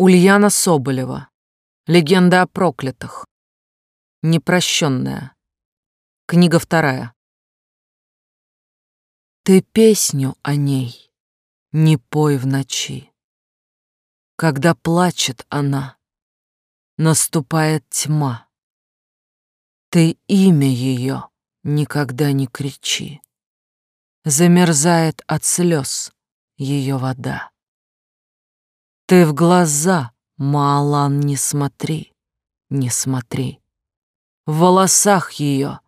Ульяна Соболева. Легенда о проклятых. Непрощенная. Книга вторая. Ты песню о ней не пой в ночи. Когда плачет она, наступает тьма. Ты имя ее никогда не кричи. Замерзает от слез ее вода. Ты в глаза, Маалан, не смотри, не смотри. В волосах ее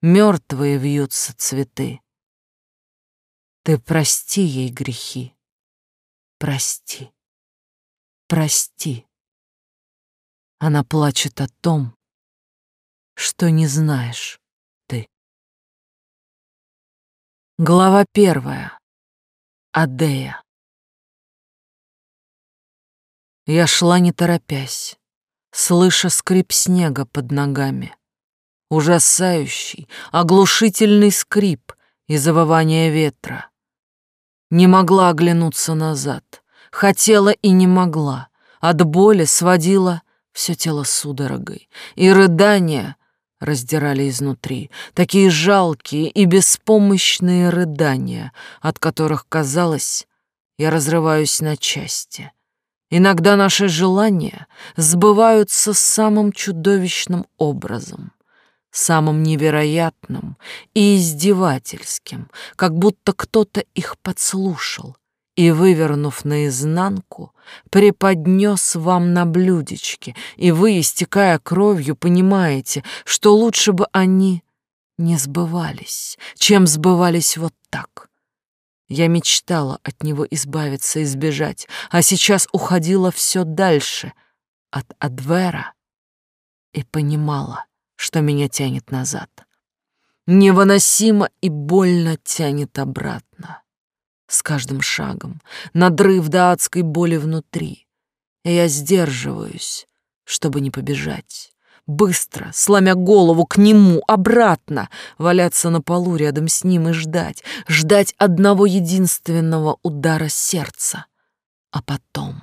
мертвые вьются цветы. Ты прости ей грехи, прости, прости. Она плачет о том, что не знаешь ты. Глава первая. Адея. Я шла не торопясь, слыша скрип снега под ногами. Ужасающий, оглушительный скрип и завывание ветра. Не могла оглянуться назад, хотела и не могла. От боли сводила все тело судорогой, и рыдания раздирали изнутри, такие жалкие и беспомощные рыдания, от которых казалось, я разрываюсь на части. Иногда наши желания сбываются самым чудовищным образом, самым невероятным и издевательским, как будто кто-то их подслушал и, вывернув наизнанку, преподнес вам на блюдечке, и вы, истекая кровью, понимаете, что лучше бы они не сбывались, чем сбывались вот так. Я мечтала от него избавиться и сбежать, а сейчас уходила все дальше от Адвера и понимала, что меня тянет назад. Невыносимо и больно тянет обратно. С каждым шагом надрыв до адской боли внутри. И я сдерживаюсь, чтобы не побежать. Быстро, сломя голову к нему, обратно, валяться на полу рядом с ним и ждать, ждать одного единственного удара сердца. А потом,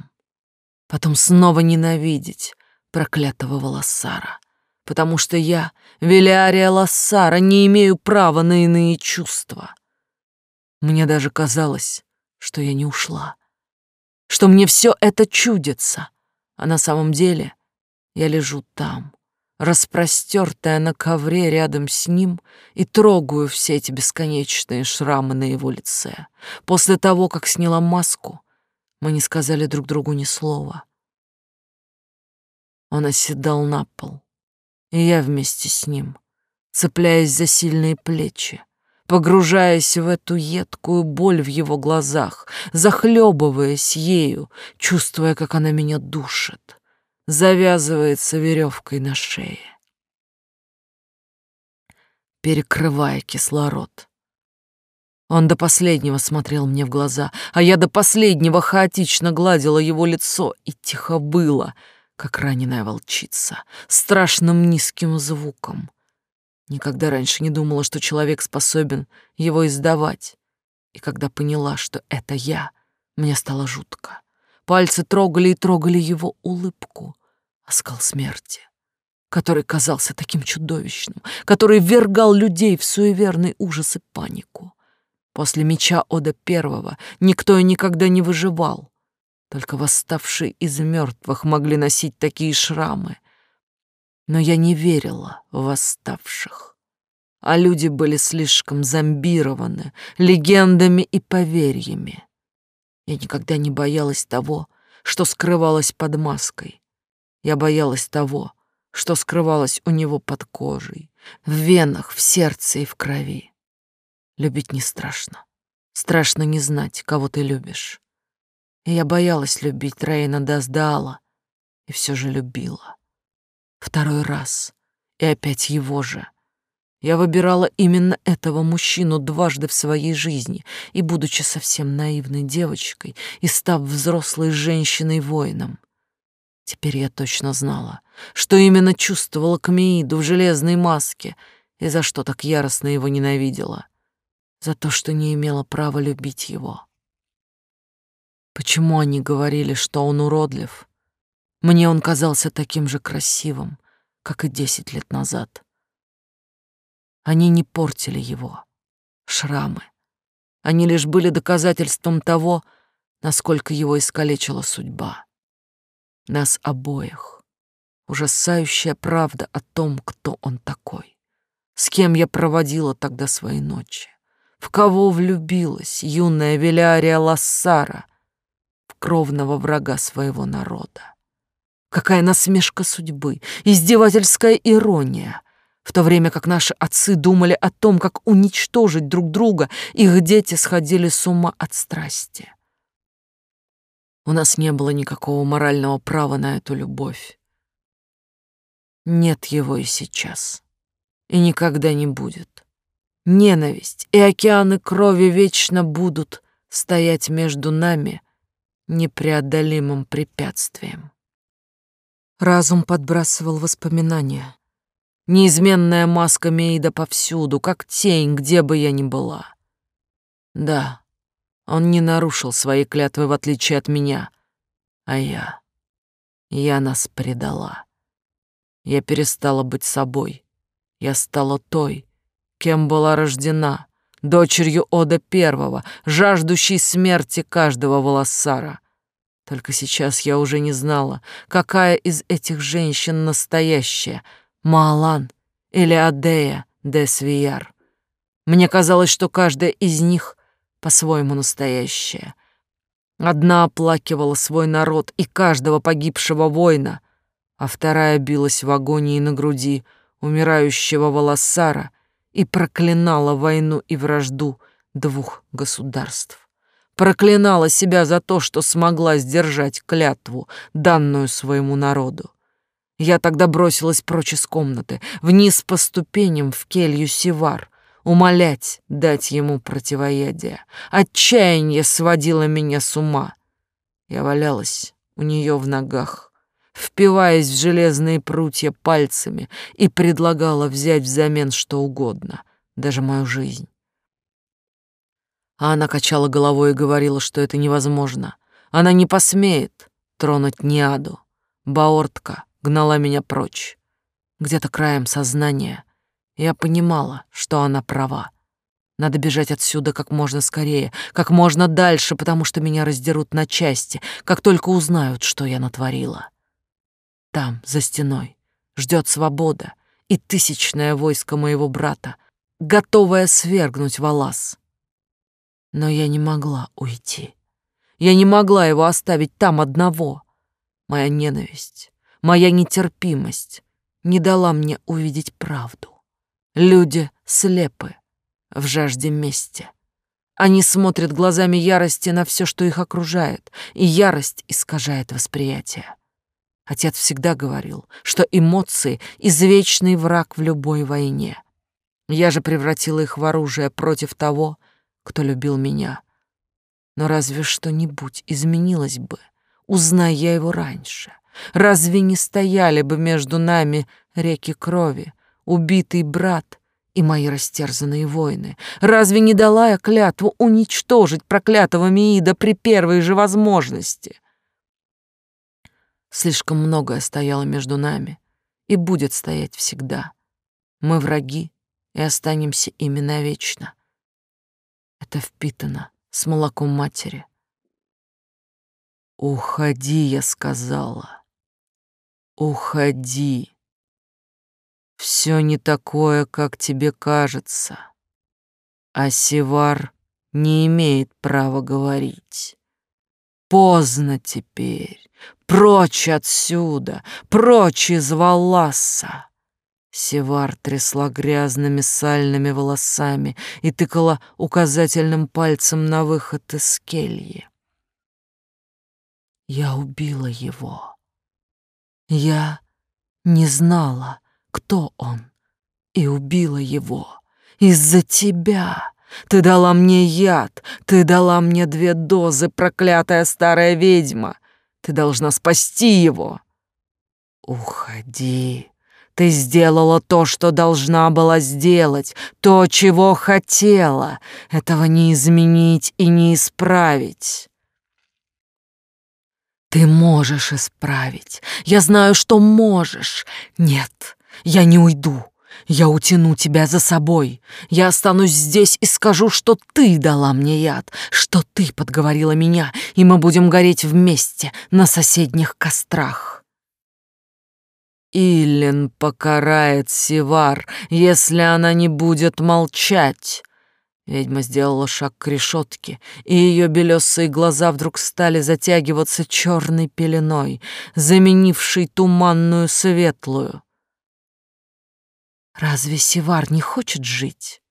потом снова ненавидеть проклятого Волосара потому что я, Велиария Лассара, не имею права на иные чувства. Мне даже казалось, что я не ушла, что мне все это чудится, а на самом деле я лежу там, распростертая на ковре рядом с ним и трогаю все эти бесконечные шрамы на его лице. После того, как сняла маску, мы не сказали друг другу ни слова. Он оседал на пол, и я вместе с ним, цепляясь за сильные плечи, погружаясь в эту едкую боль в его глазах, захлебываясь ею, чувствуя, как она меня душит, завязывается веревкой на шее, перекрывая кислород. Он до последнего смотрел мне в глаза, а я до последнего хаотично гладила его лицо, и тихо было — как раненая волчица, страшным низким звуком. Никогда раньше не думала, что человек способен его издавать. И когда поняла, что это я, мне стало жутко. Пальцы трогали и трогали его улыбку, оскал смерти, который казался таким чудовищным, который ввергал людей в суеверный ужас и панику. После меча Ода Первого никто и никогда не выживал. Только восставшие из мертвых могли носить такие шрамы. Но я не верила в восставших. А люди были слишком зомбированы легендами и поверьями. Я никогда не боялась того, что скрывалось под маской. Я боялась того, что скрывалось у него под кожей, в венах, в сердце и в крови. Любить не страшно. Страшно не знать, кого ты любишь. И я боялась любить Рейна Даздала, и все же любила. Второй раз, и опять его же. Я выбирала именно этого мужчину дважды в своей жизни, и, будучи совсем наивной девочкой и став взрослой женщиной-воином, теперь я точно знала, что именно чувствовала к Мииду в железной маске и за что так яростно его ненавидела. За то, что не имела права любить его. Почему они говорили, что он уродлив? Мне он казался таким же красивым, как и десять лет назад. Они не портили его. Шрамы. Они лишь были доказательством того, насколько его искалечила судьба. Нас обоих. Ужасающая правда о том, кто он такой. С кем я проводила тогда свои ночи. В кого влюбилась юная Велиария Лассара, в кровного врага своего народа. Какая насмешка судьбы, издевательская ирония. В то время как наши отцы думали о том, как уничтожить друг друга, их дети сходили с ума от страсти. У нас не было никакого морального права на эту любовь. Нет его и сейчас. И никогда не будет. Ненависть и океаны крови вечно будут стоять между нами непреодолимым препятствием. Разум подбрасывал воспоминания. Неизменная маска Мейда повсюду, как тень, где бы я ни была. Да, он не нарушил своей клятвы, в отличие от меня. А я... Я нас предала. Я перестала быть собой. Я стала той, кем была рождена, дочерью Ода Первого, жаждущей смерти каждого волосара. Только сейчас я уже не знала, какая из этих женщин настоящая, Маалан или Адея де Свияр. Мне казалось, что каждая из них по-своему настоящая. Одна оплакивала свой народ и каждого погибшего воина, а вторая билась в агонии на груди умирающего волосара и проклинала войну и вражду двух государств. Проклинала себя за то, что смогла сдержать клятву, данную своему народу. Я тогда бросилась прочь из комнаты, вниз по ступеням в келью Сивар, умолять дать ему противоядие. Отчаяние сводило меня с ума. Я валялась у нее в ногах, впиваясь в железные прутья пальцами и предлагала взять взамен что угодно, даже мою жизнь. А она качала головой и говорила, что это невозможно. Она не посмеет тронуть Ниаду. Баортка гнала меня прочь. Где-то краем сознания я понимала, что она права. Надо бежать отсюда как можно скорее, как можно дальше, потому что меня раздерут на части, как только узнают, что я натворила. Там, за стеной, ждет свобода и тысячное войско моего брата, готовое свергнуть Валас. Но я не могла уйти. Я не могла его оставить там одного. Моя ненависть, моя нетерпимость не дала мне увидеть правду. Люди слепы в жажде мести. Они смотрят глазами ярости на все, что их окружает, и ярость искажает восприятие. Отец всегда говорил, что эмоции — извечный враг в любой войне. Я же превратила их в оружие против того, кто любил меня. Но разве что-нибудь изменилось бы, узная я его раньше. Разве не стояли бы между нами реки крови, убитый брат и мои растерзанные воины? Разве не дала я клятву уничтожить проклятого Миида при первой же возможности? Слишком многое стояло между нами и будет стоять всегда. Мы враги и останемся ими навечно. Это впитано с молоком матери. «Уходи», — я сказала. «Уходи». Все не такое, как тебе кажется. А Севар не имеет права говорить. Поздно теперь. Прочь отсюда, прочь из Валласа. Севар трясла грязными сальными волосами и тыкала указательным пальцем на выход из кельи. Я убила его. Я не знала, кто он, и убила его. Из-за тебя. Ты дала мне яд, ты дала мне две дозы, проклятая старая ведьма. Ты должна спасти его. Уходи. Ты сделала то, что должна была сделать, то, чего хотела. Этого не изменить и не исправить. Ты можешь исправить. Я знаю, что можешь. Нет, я не уйду. Я утяну тебя за собой. Я останусь здесь и скажу, что ты дала мне яд, что ты подговорила меня, и мы будем гореть вместе на соседних кострах. Иллен покарает Сивар, если она не будет молчать. Ведьма сделала шаг к решетке, и ее белесые глаза вдруг стали затягиваться черной пеленой, заменившей туманную светлую. Разве Сивар не хочет жить?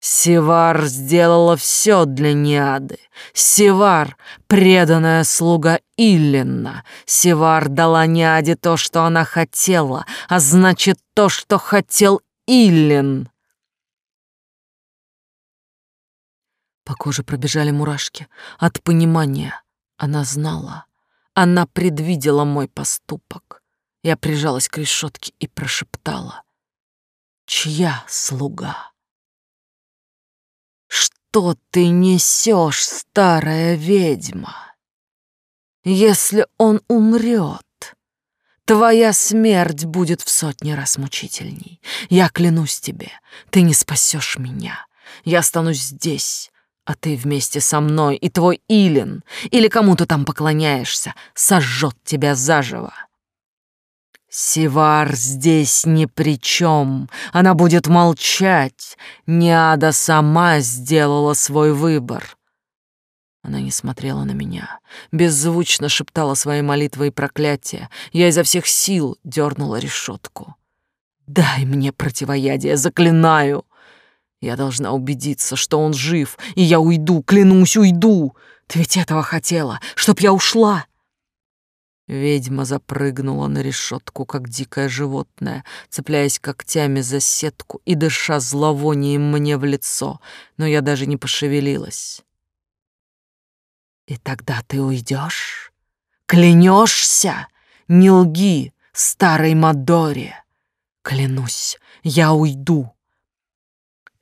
Сивар сделала все для Ниады. Сивар — преданная слуга Иллина. Сивар дала Ниаде то, что она хотела, а значит, то, что хотел Иллин. По коже пробежали мурашки. От понимания она знала. Она предвидела мой поступок. Я прижалась к решетке и прошептала. «Чья слуга?» что ты несешь, старая ведьма? Если он умрет, твоя смерть будет в сотни раз мучительней. Я клянусь тебе, ты не спасешь меня. Я останусь здесь, а ты вместе со мной и твой Илин, или кому ты там поклоняешься, сожжет тебя заживо. Сивар здесь ни при чем. Она будет молчать. Неада сама сделала свой выбор. Она не смотрела на меня, беззвучно шептала свои молитвы и проклятия. Я изо всех сил дернула решетку. «Дай мне противоядие, заклинаю!» Я должна убедиться, что он жив, и я уйду, клянусь, уйду. Ты ведь этого хотела, чтоб я ушла. Ведьма запрыгнула на решетку, как дикое животное, цепляясь когтями за сетку и дыша зловонием мне в лицо, но я даже не пошевелилась. «И тогда ты уйдешь? Клянешься? Не лги, старой Мадоре! Клянусь, я уйду!»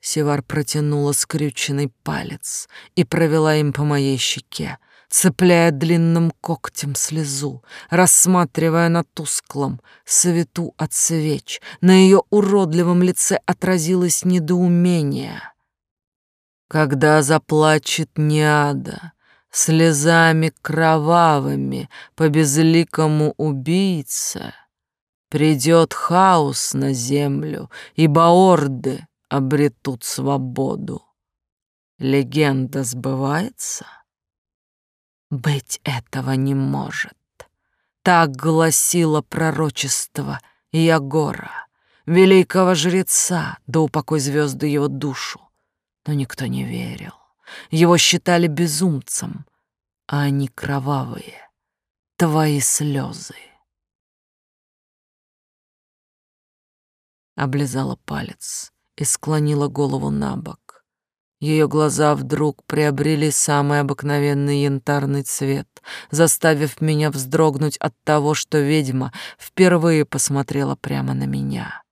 Севар протянула скрюченный палец и провела им по моей щеке, цепляя длинным когтем слезу, рассматривая на тусклом свету от свеч. На ее уродливом лице отразилось недоумение. Когда заплачет Неада, слезами кровавыми по безликому убийце, придет хаос на землю, и баорды обретут свободу. Легенда сбывается? Быть этого не может. Так гласило пророчество Ягора, великого жреца, да упокой звезды его душу. Но никто не верил. Его считали безумцем, а они кровавые. Твои слезы. Облизала палец и склонила голову на бок. Ее глаза вдруг приобрели самый обыкновенный янтарный цвет, заставив меня вздрогнуть от того, что ведьма впервые посмотрела прямо на меня.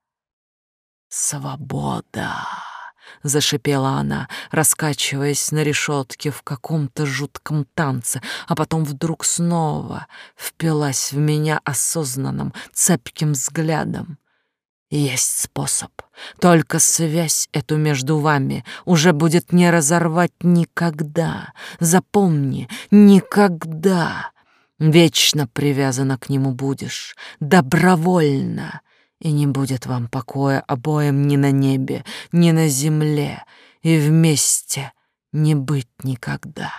«Свобода!» — зашипела она, раскачиваясь на решетке в каком-то жутком танце, а потом вдруг снова впилась в меня осознанным, цепким взглядом. Есть способ. Только связь эту между вами уже будет не разорвать никогда. Запомни, никогда. Вечно привязана к нему будешь, добровольно. И не будет вам покоя обоим ни на небе, ни на земле, и вместе не быть никогда.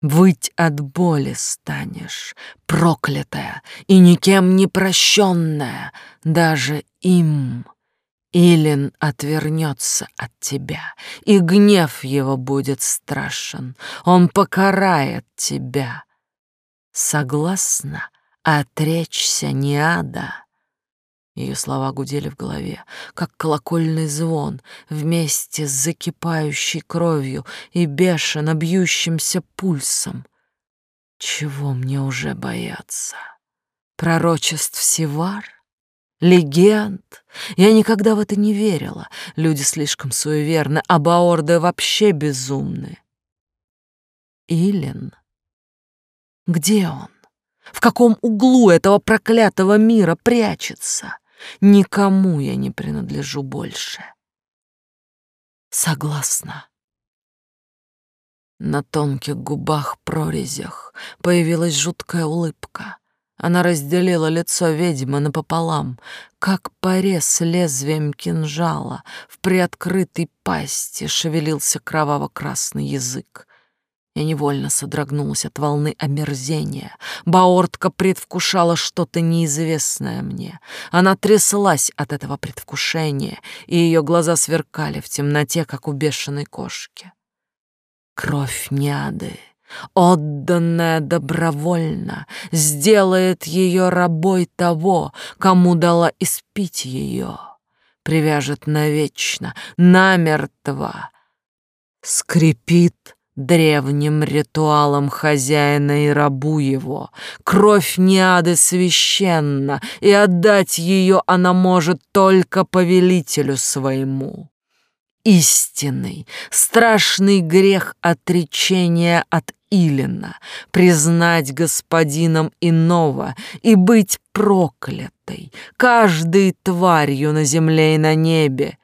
Выть от боли станешь, проклятая и никем не прощенная, даже им. Илин отвернется от тебя, и гнев его будет страшен. Он покарает тебя. Согласна отречься не ада. Ее слова гудели в голове, как колокольный звон, вместе с закипающей кровью и бешено бьющимся пульсом. Чего мне уже бояться? Пророчеств Севар? Легенд? Я никогда в это не верила. Люди слишком суеверны, а баорды вообще безумны. Илен? Где он? В каком углу этого проклятого мира прячется? Никому я не принадлежу больше. Согласна. На тонких губах прорезях появилась жуткая улыбка. Она разделила лицо ведьмы напополам, как порез лезвием кинжала. В приоткрытой пасти шевелился кроваво-красный язык. Я невольно содрогнулась от волны омерзения. Баортка предвкушала что-то неизвестное мне. Она тряслась от этого предвкушения, и ее глаза сверкали в темноте, как у бешеной кошки. Кровь няды, отданная добровольно, сделает ее рабой того, кому дала испить ее, привяжет навечно, намертво, скрипит древним ритуалом хозяина и рабу его. Кровь Неады священна, и отдать ее она может только повелителю своему. Истинный, страшный грех отречения от Илина, признать господином иного и быть проклятой, каждой тварью на земле и на небе.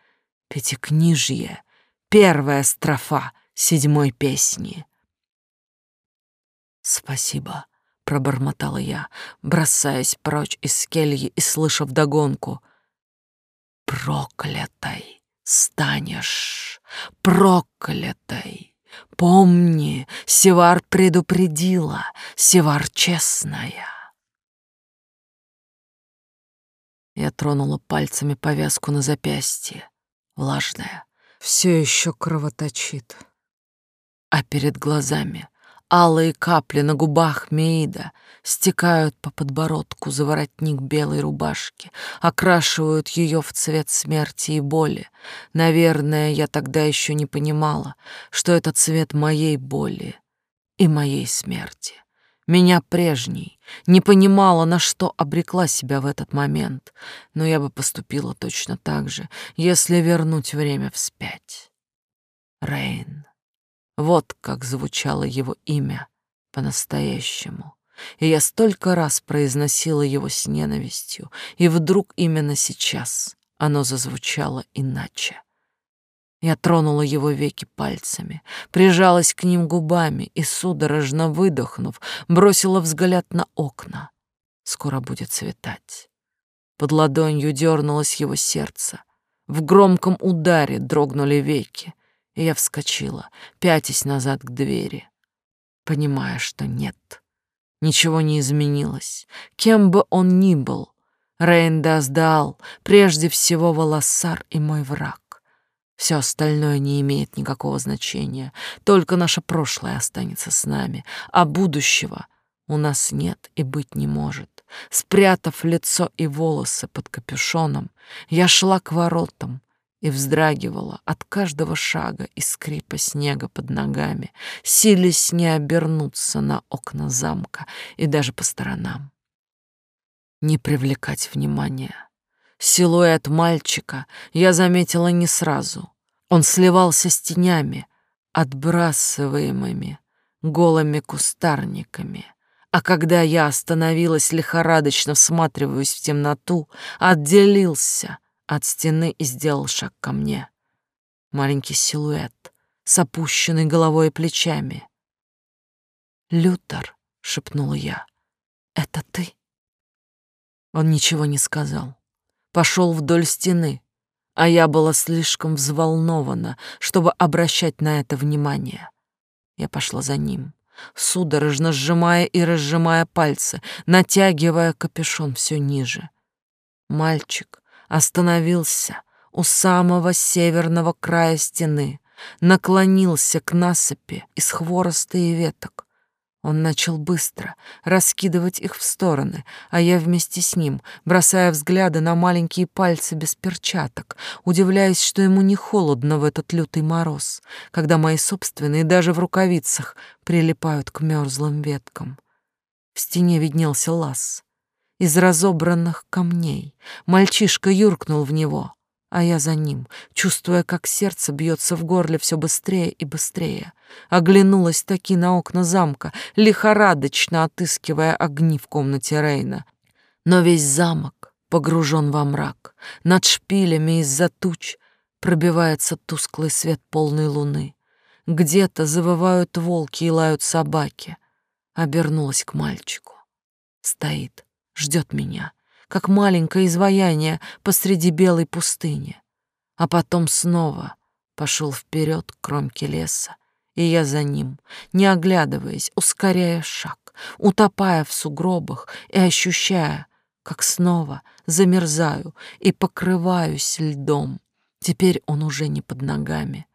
Пятикнижье, первая строфа — седьмой песни. «Спасибо», — пробормотала я, бросаясь прочь из кельи и слыша вдогонку. «Проклятой станешь, проклятой! Помни, Севар предупредила, Севар честная!» Я тронула пальцами повязку на запястье, влажная, все еще кровоточит а перед глазами алые капли на губах Меида стекают по подбородку за воротник белой рубашки, окрашивают ее в цвет смерти и боли. Наверное, я тогда еще не понимала, что это цвет моей боли и моей смерти. Меня прежней, не понимала, на что обрекла себя в этот момент, но я бы поступила точно так же, если вернуть время вспять. Рейн. Вот как звучало его имя по-настоящему. И я столько раз произносила его с ненавистью, и вдруг именно сейчас оно зазвучало иначе. Я тронула его веки пальцами, прижалась к ним губами и, судорожно выдохнув, бросила взгляд на окна. Скоро будет светать. Под ладонью дернулось его сердце. В громком ударе дрогнули веки и я вскочила, пятясь назад к двери, понимая, что нет, ничего не изменилось. Кем бы он ни был, Рейндас дал прежде всего волосар и мой враг. Все остальное не имеет никакого значения, только наше прошлое останется с нами, а будущего у нас нет и быть не может. Спрятав лицо и волосы под капюшоном, я шла к воротам, и вздрагивала от каждого шага и скрипа снега под ногами, силясь не обернуться на окна замка и даже по сторонам. Не привлекать внимания. Силуэт мальчика я заметила не сразу. Он сливался с тенями, отбрасываемыми голыми кустарниками. А когда я остановилась, лихорадочно всматриваясь в темноту, отделился — от стены и сделал шаг ко мне. Маленький силуэт с опущенной головой и плечами. «Лютер», — шепнула я, — «это ты?» Он ничего не сказал. Пошел вдоль стены, а я была слишком взволнована, чтобы обращать на это внимание. Я пошла за ним, судорожно сжимая и разжимая пальцы, натягивая капюшон все ниже. Мальчик остановился у самого северного края стены, наклонился к насыпи из хвороста и веток. Он начал быстро раскидывать их в стороны, а я вместе с ним, бросая взгляды на маленькие пальцы без перчаток, удивляясь, что ему не холодно в этот лютый мороз, когда мои собственные даже в рукавицах прилипают к мерзлым веткам. В стене виднелся лаз из разобранных камней. Мальчишка юркнул в него. а я за ним, чувствуя, как сердце бьется в горле все быстрее и быстрее. Оглянулась таки на окна замка, лихорадочно отыскивая огни в комнате Рейна. Но весь замок погружен во мрак. Над шпилями из-за туч пробивается тусклый свет полной луны. Где-то завывают волки и лают собаки. Обернулась к мальчику. Стоит, ждет меня, как маленькое изваяние посреди белой пустыни. А потом снова пошел вперед к кромке леса, и я за ним, не оглядываясь, ускоряя шаг, утопая в сугробах и ощущая, как снова замерзаю и покрываюсь льдом. Теперь он уже не под ногами,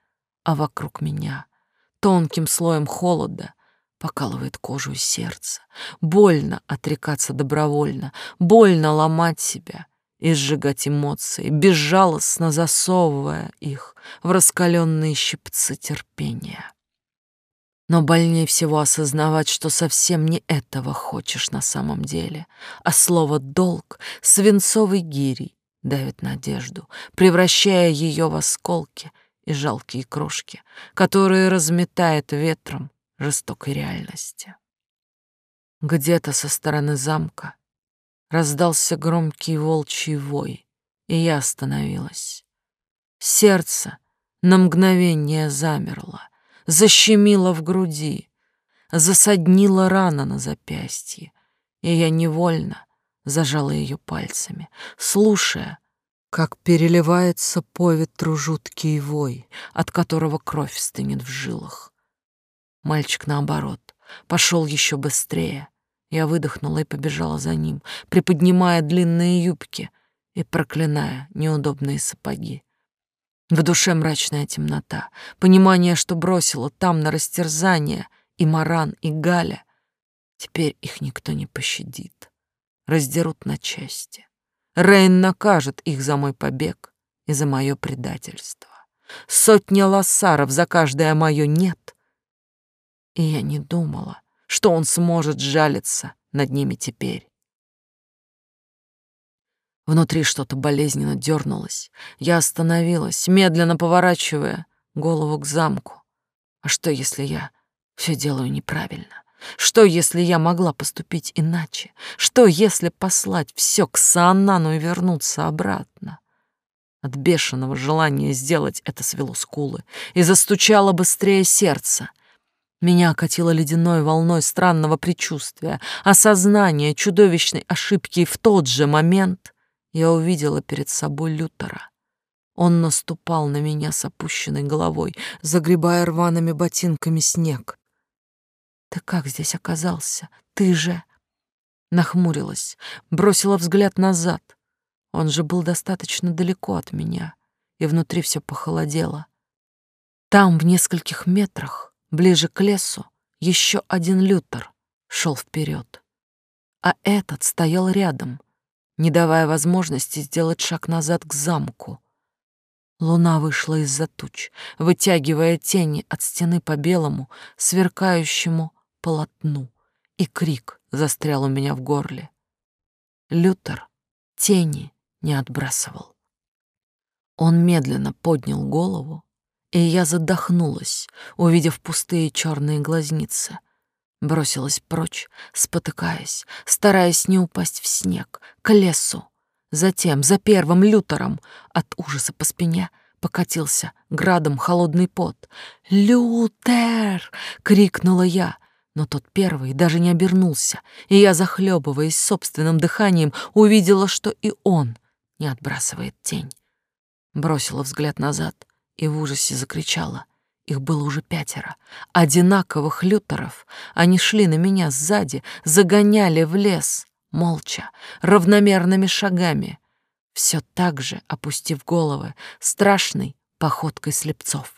а вокруг меня. Тонким слоем холода покалывает кожу и сердце. Больно отрекаться добровольно, больно ломать себя и сжигать эмоции, безжалостно засовывая их в раскаленные щипцы терпения. Но больнее всего осознавать, что совсем не этого хочешь на самом деле, а слово «долг» свинцовой гирей давит надежду, превращая ее в осколки и жалкие крошки, которые разметает ветром жестокой реальности. Где-то со стороны замка раздался громкий волчий вой, и я остановилась. Сердце на мгновение замерло, защемило в груди, засаднила рана на запястье, и я невольно зажала ее пальцами, слушая, как переливается по ветру жуткий вой, от которого кровь стынет в жилах. Мальчик, наоборот, пошел еще быстрее. Я выдохнула и побежала за ним, приподнимая длинные юбки и проклиная неудобные сапоги. В душе мрачная темнота, понимание, что бросила там на растерзание и Маран, и Галя. Теперь их никто не пощадит, раздерут на части. Рейн накажет их за мой побег и за мое предательство. Сотня лоссаров за каждое мое «нет». И я не думала, что он сможет жалиться над ними теперь. Внутри что-то болезненно дернулось. Я остановилась, медленно поворачивая голову к замку. А что, если я все делаю неправильно? Что, если я могла поступить иначе? Что, если послать все к Саанану и вернуться обратно? От бешеного желания сделать это свело скулы и застучало быстрее сердце. Меня окатило ледяной волной странного предчувствия, осознания чудовищной ошибки, и в тот же момент я увидела перед собой Лютера. Он наступал на меня с опущенной головой, загребая рваными ботинками снег. «Ты как здесь оказался? Ты же...» Нахмурилась, бросила взгляд назад. Он же был достаточно далеко от меня, и внутри все похолодело. Там, в нескольких метрах, ближе к лесу, еще один Лютер шел вперед, а этот стоял рядом, не давая возможности сделать шаг назад к замку. Луна вышла из-за туч, вытягивая тени от стены по белому, сверкающему полотну, и крик застрял у меня в горле. Лютер тени не отбрасывал. Он медленно поднял голову, и я задохнулась, увидев пустые черные глазницы — Бросилась прочь, спотыкаясь, стараясь не упасть в снег, к лесу. Затем, за первым лютером, от ужаса по спине покатился градом холодный пот. «Лютер!» — крикнула я, но тот первый даже не обернулся, и я, захлебываясь собственным дыханием, увидела, что и он не отбрасывает тень. Бросила взгляд назад и в ужасе закричала — их было уже пятеро. Одинаковых лютеров. Они шли на меня сзади, загоняли в лес, молча, равномерными шагами. Все так же, опустив головы, страшной походкой слепцов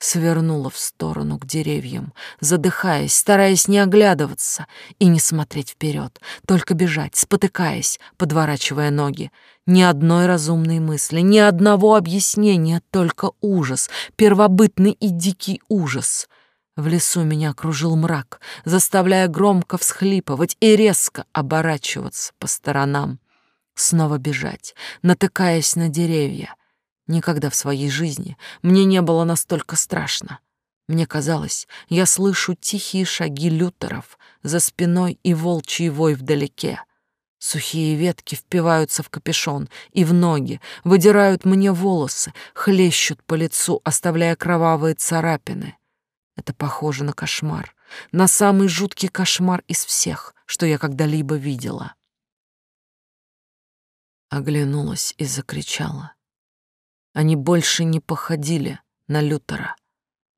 свернула в сторону к деревьям, задыхаясь, стараясь не оглядываться и не смотреть вперед, только бежать, спотыкаясь, подворачивая ноги. Ни одной разумной мысли, ни одного объяснения, только ужас, первобытный и дикий ужас. В лесу меня окружил мрак, заставляя громко всхлипывать и резко оборачиваться по сторонам. снова бежать, натыкаясь на деревья. Никогда в своей жизни мне не было настолько страшно. Мне казалось, я слышу тихие шаги лютеров за спиной и волчий вой вдалеке. Сухие ветки впиваются в капюшон и в ноги, выдирают мне волосы, хлещут по лицу, оставляя кровавые царапины. Это похоже на кошмар, на самый жуткий кошмар из всех, что я когда-либо видела. Оглянулась и закричала. Они больше не походили на Лютера.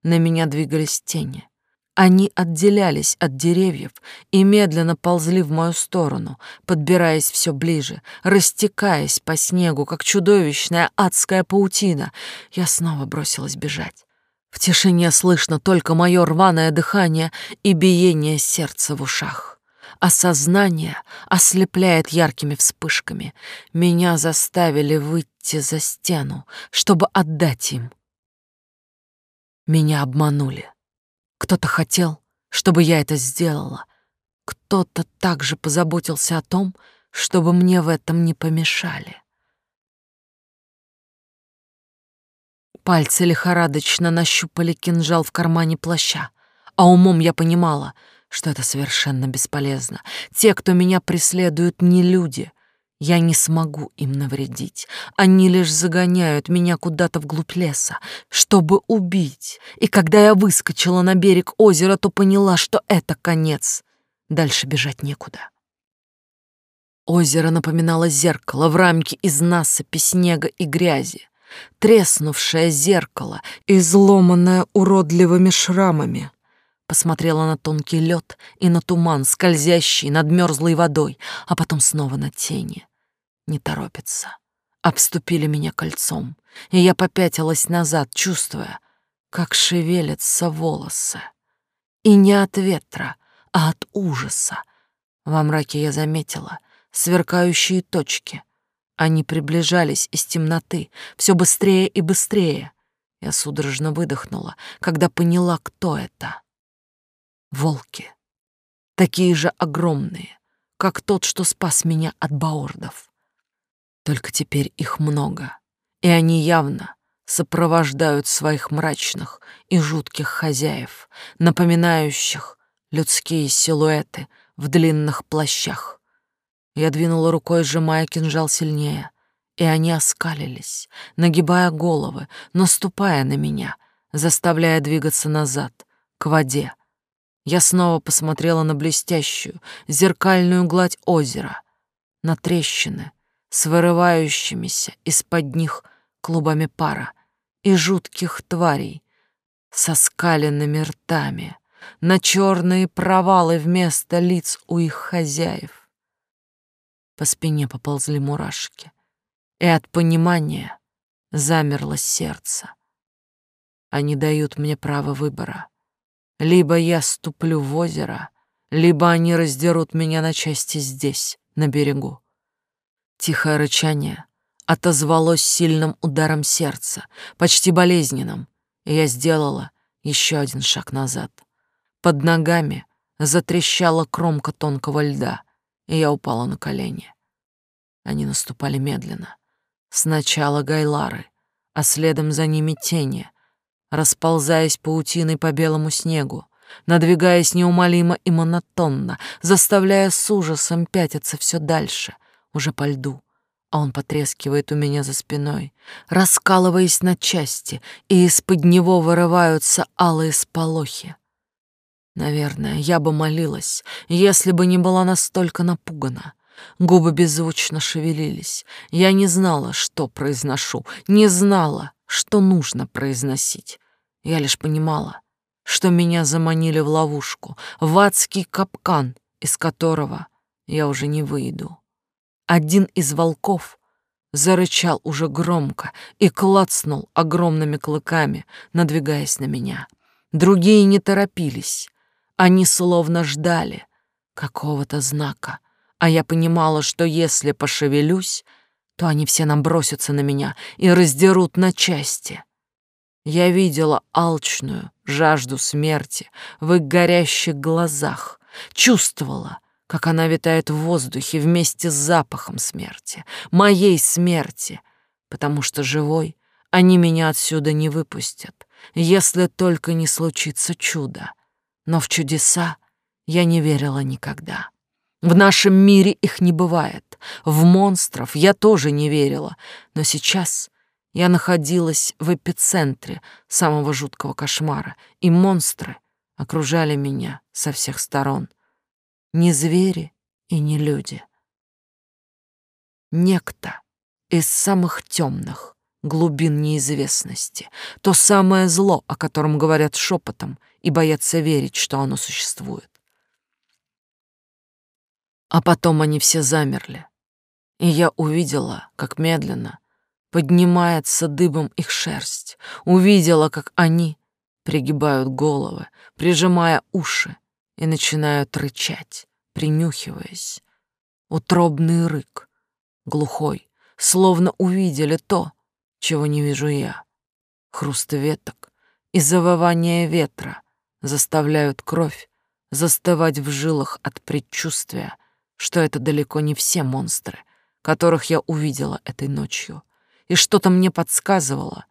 На меня двигались тени. Они отделялись от деревьев и медленно ползли в мою сторону, подбираясь все ближе, растекаясь по снегу, как чудовищная адская паутина. Я снова бросилась бежать. В тишине слышно только мое рваное дыхание и биение сердца в ушах. Осознание ослепляет яркими вспышками. Меня заставили выйти за стену, чтобы отдать им. Меня обманули. Кто-то хотел, чтобы я это сделала. Кто-то также позаботился о том, чтобы мне в этом не помешали. Пальцы лихорадочно нащупали кинжал в кармане плаща, а умом я понимала, что это совершенно бесполезно. Те, кто меня преследуют, не люди — я не смогу им навредить. Они лишь загоняют меня куда-то вглубь леса, чтобы убить. И когда я выскочила на берег озера, то поняла, что это конец. Дальше бежать некуда. Озеро напоминало зеркало в рамке из насыпи, снега и грязи. Треснувшее зеркало, изломанное уродливыми шрамами посмотрела на тонкий лед и на туман, скользящий над мерзлой водой, а потом снова на тени не торопится. Обступили меня кольцом, и я попятилась назад, чувствуя, как шевелятся волосы. И не от ветра, а от ужаса. Во мраке я заметила сверкающие точки. Они приближались из темноты, все быстрее и быстрее. Я судорожно выдохнула, когда поняла, кто это. Волки. Такие же огромные, как тот, что спас меня от баордов. Только теперь их много, и они явно сопровождают своих мрачных и жутких хозяев, напоминающих людские силуэты в длинных плащах. Я двинула рукой, сжимая кинжал сильнее, и они оскалились, нагибая головы, наступая на меня, заставляя двигаться назад, к воде. Я снова посмотрела на блестящую, зеркальную гладь озера, на трещины — с вырывающимися из-под них клубами пара и жутких тварей со скаленными ртами, на черные провалы вместо лиц у их хозяев. По спине поползли мурашки, и от понимания замерло сердце. Они дают мне право выбора. Либо я ступлю в озеро, либо они раздерут меня на части здесь, на берегу. Тихое рычание отозвалось сильным ударом сердца, почти болезненным, и я сделала еще один шаг назад. Под ногами затрещала кромка тонкого льда, и я упала на колени. Они наступали медленно. Сначала гайлары, а следом за ними тени, расползаясь паутиной по белому снегу, надвигаясь неумолимо и монотонно, заставляя с ужасом пятиться все дальше, уже по льду, а он потрескивает у меня за спиной, раскалываясь на части, и из-под него вырываются алые сполохи. Наверное, я бы молилась, если бы не была настолько напугана. Губы беззвучно шевелились. Я не знала, что произношу, не знала, что нужно произносить. Я лишь понимала, что меня заманили в ловушку, в адский капкан, из которого я уже не выйду. Один из волков зарычал уже громко и клацнул огромными клыками, надвигаясь на меня. Другие не торопились. Они словно ждали какого-то знака, а я понимала, что если пошевелюсь, то они все набросятся на меня и раздерут на части. Я видела алчную жажду смерти в их горящих глазах, чувствовала, как она витает в воздухе вместе с запахом смерти, моей смерти, потому что живой они меня отсюда не выпустят, если только не случится чудо. Но в чудеса я не верила никогда. В нашем мире их не бывает. В монстров я тоже не верила. Но сейчас я находилась в эпицентре самого жуткого кошмара, и монстры окружали меня со всех сторон — не звери и не люди. Некто из самых темных глубин неизвестности, то самое зло, о котором говорят шепотом и боятся верить, что оно существует. А потом они все замерли, и я увидела, как медленно поднимается дыбом их шерсть, увидела, как они пригибают головы, прижимая уши, и начинают рычать, принюхиваясь. Утробный рык, глухой, словно увидели то, чего не вижу я. Хруст веток и завывание ветра заставляют кровь застывать в жилах от предчувствия, что это далеко не все монстры, которых я увидела этой ночью. И что-то мне подсказывало,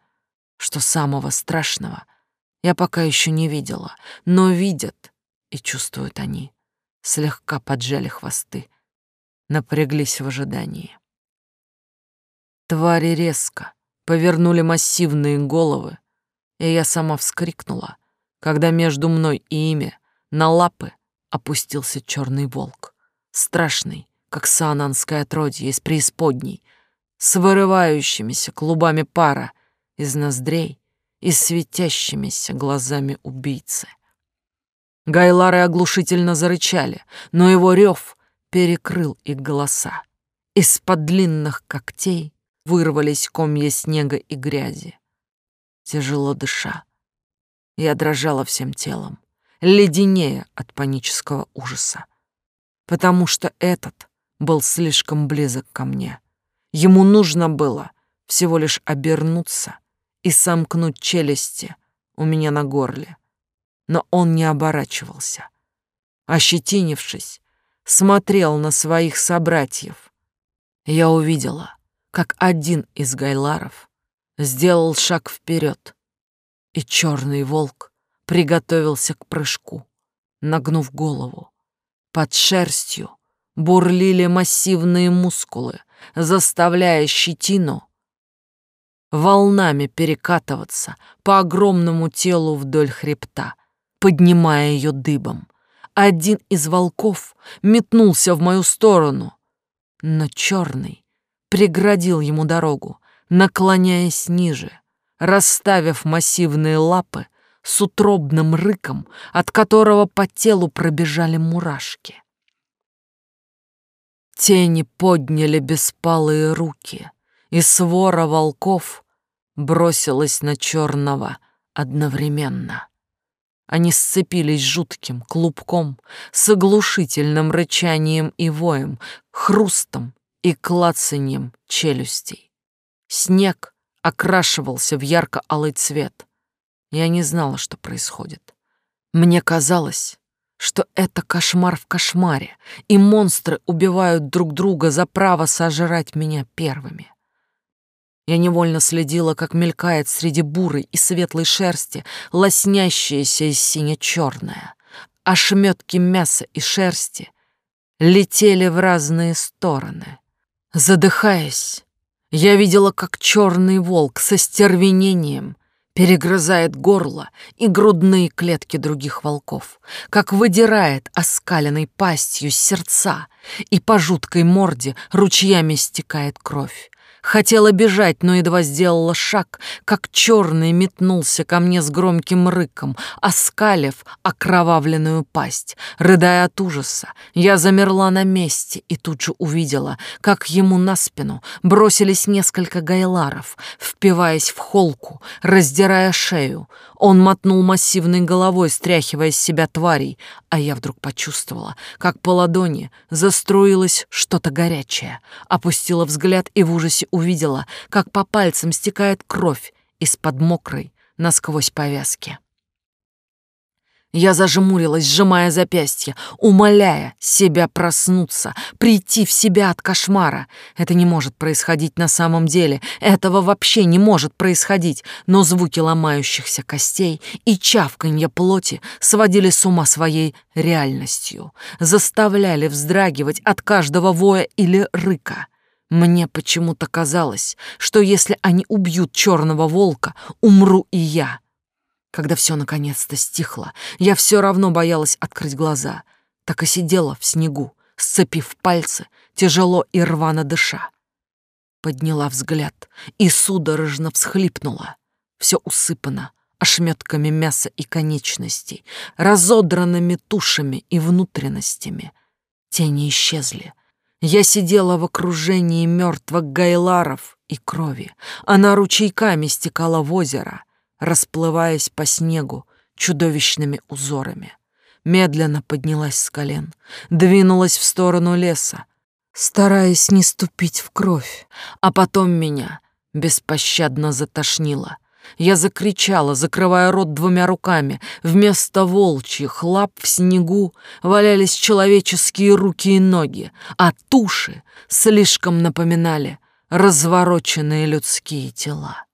что самого страшного я пока еще не видела, но видят и чувствуют они. Слегка поджали хвосты, напряглись в ожидании. Твари резко повернули массивные головы, и я сама вскрикнула, когда между мной и ими на лапы опустился черный волк, страшный, как саананское отродье из преисподней, с вырывающимися клубами пара из ноздрей и светящимися глазами убийцы. Гайлары оглушительно зарычали, но его рев перекрыл их голоса. Из-под длинных когтей вырвались комья снега и грязи. Тяжело дыша, я дрожала всем телом, леденее от панического ужаса, потому что этот был слишком близок ко мне. Ему нужно было всего лишь обернуться и сомкнуть челюсти у меня на горле но он не оборачивался. Ощетинившись, смотрел на своих собратьев. Я увидела, как один из гайларов сделал шаг вперед, и черный волк приготовился к прыжку, нагнув голову. Под шерстью бурлили массивные мускулы, заставляя щетину волнами перекатываться по огромному телу вдоль хребта, поднимая ее дыбом. Один из волков метнулся в мою сторону, но черный преградил ему дорогу, наклоняясь ниже, расставив массивные лапы с утробным рыком, от которого по телу пробежали мурашки. Тени подняли беспалые руки, и свора волков бросилась на черного одновременно. Они сцепились жутким клубком с оглушительным рычанием и воем, хрустом и клацаньем челюстей. Снег окрашивался в ярко-алый цвет. Я не знала, что происходит. Мне казалось, что это кошмар в кошмаре, и монстры убивают друг друга за право сожрать меня первыми. Я невольно следила, как мелькает среди бурой и светлой шерсти лоснящаяся и сине-черная. Ошметки мяса и шерсти летели в разные стороны. Задыхаясь, я видела, как черный волк со стервенением перегрызает горло и грудные клетки других волков, как выдирает оскаленной пастью сердца, и по жуткой морде ручьями стекает кровь. Хотела бежать, но едва сделала шаг, как черный метнулся ко мне с громким рыком, оскалив окровавленную пасть. Рыдая от ужаса, я замерла на месте и тут же увидела, как ему на спину бросились несколько гайларов, впиваясь в холку, раздирая шею. Он мотнул массивной головой, стряхивая с себя тварей, а я вдруг почувствовала, как по ладони заструилось что-то горячее, опустила взгляд и в ужасе увидела, как по пальцам стекает кровь из-под мокрой насквозь повязки. Я зажмурилась, сжимая запястье, умоляя себя проснуться, прийти в себя от кошмара. Это не может происходить на самом деле, этого вообще не может происходить, но звуки ломающихся костей и чавканья плоти сводили с ума своей реальностью, заставляли вздрагивать от каждого воя или рыка. Мне почему-то казалось, что если они убьют черного волка, умру и я — когда все наконец-то стихло, я все равно боялась открыть глаза. Так и сидела в снегу, сцепив пальцы, тяжело и рвано дыша. Подняла взгляд и судорожно всхлипнула. Все усыпано ошметками мяса и конечностей, разодранными тушами и внутренностями. Тени исчезли. Я сидела в окружении мертвых гайларов и крови. Она ручейками стекала в озеро — расплываясь по снегу чудовищными узорами. Медленно поднялась с колен, двинулась в сторону леса, стараясь не ступить в кровь, а потом меня беспощадно затошнило. Я закричала, закрывая рот двумя руками. Вместо волчьих лап в снегу валялись человеческие руки и ноги, а туши слишком напоминали развороченные людские тела.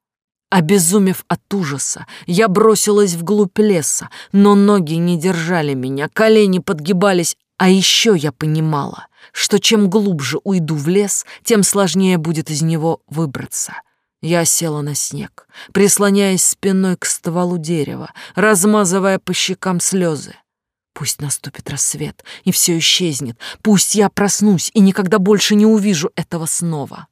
Обезумев от ужаса, я бросилась вглубь леса, но ноги не держали меня, колени подгибались, а еще я понимала, что чем глубже уйду в лес, тем сложнее будет из него выбраться. Я села на снег, прислоняясь спиной к стволу дерева, размазывая по щекам слезы. Пусть наступит рассвет, и все исчезнет. Пусть я проснусь и никогда больше не увижу этого снова.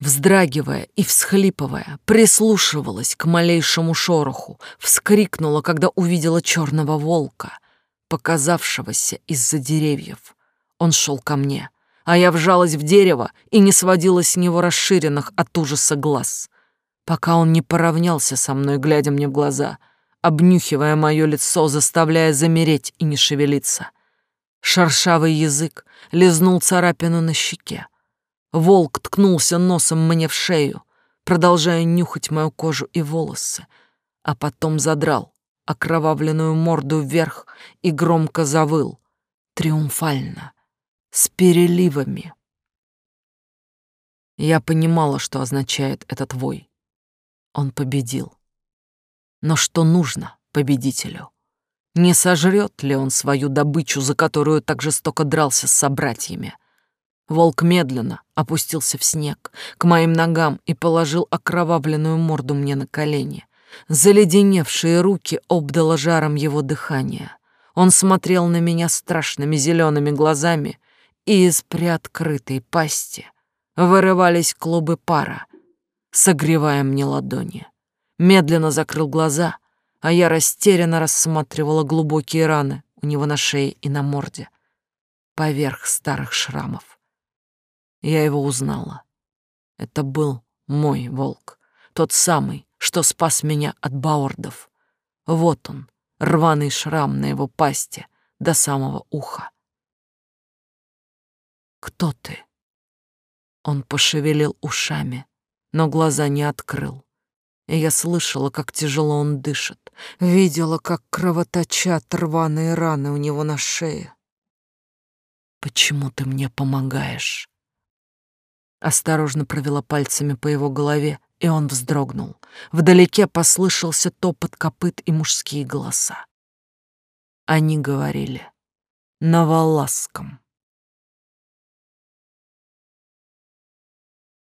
Вздрагивая и всхлипывая, прислушивалась к малейшему шороху, вскрикнула, когда увидела черного волка, показавшегося из-за деревьев. Он шел ко мне, а я вжалась в дерево и не сводила с него расширенных от ужаса глаз, пока он не поравнялся со мной, глядя мне в глаза, обнюхивая мое лицо, заставляя замереть и не шевелиться. Шершавый язык лизнул царапину на щеке, Волк ткнулся носом мне в шею, продолжая нюхать мою кожу и волосы, а потом задрал окровавленную морду вверх и громко завыл, триумфально, с переливами. Я понимала, что означает этот вой. Он победил. Но что нужно победителю? Не сожрет ли он свою добычу, за которую так жестоко дрался с собратьями? Волк медленно опустился в снег к моим ногам и положил окровавленную морду мне на колени. Заледеневшие руки обдало жаром его дыхания. Он смотрел на меня страшными зелеными глазами, и из приоткрытой пасти вырывались клубы пара, согревая мне ладони. Медленно закрыл глаза, а я растерянно рассматривала глубокие раны у него на шее и на морде, поверх старых шрамов. Я его узнала. Это был мой волк, тот самый, что спас меня от баордов. Вот он, рваный шрам на его пасте до самого уха. «Кто ты?» Он пошевелил ушами, но глаза не открыл. И я слышала, как тяжело он дышит, видела, как кровоточат рваные раны у него на шее. «Почему ты мне помогаешь?» Осторожно провела пальцами по его голове, и он вздрогнул. Вдалеке послышался топот копыт и мужские голоса. Они говорили на Валласском.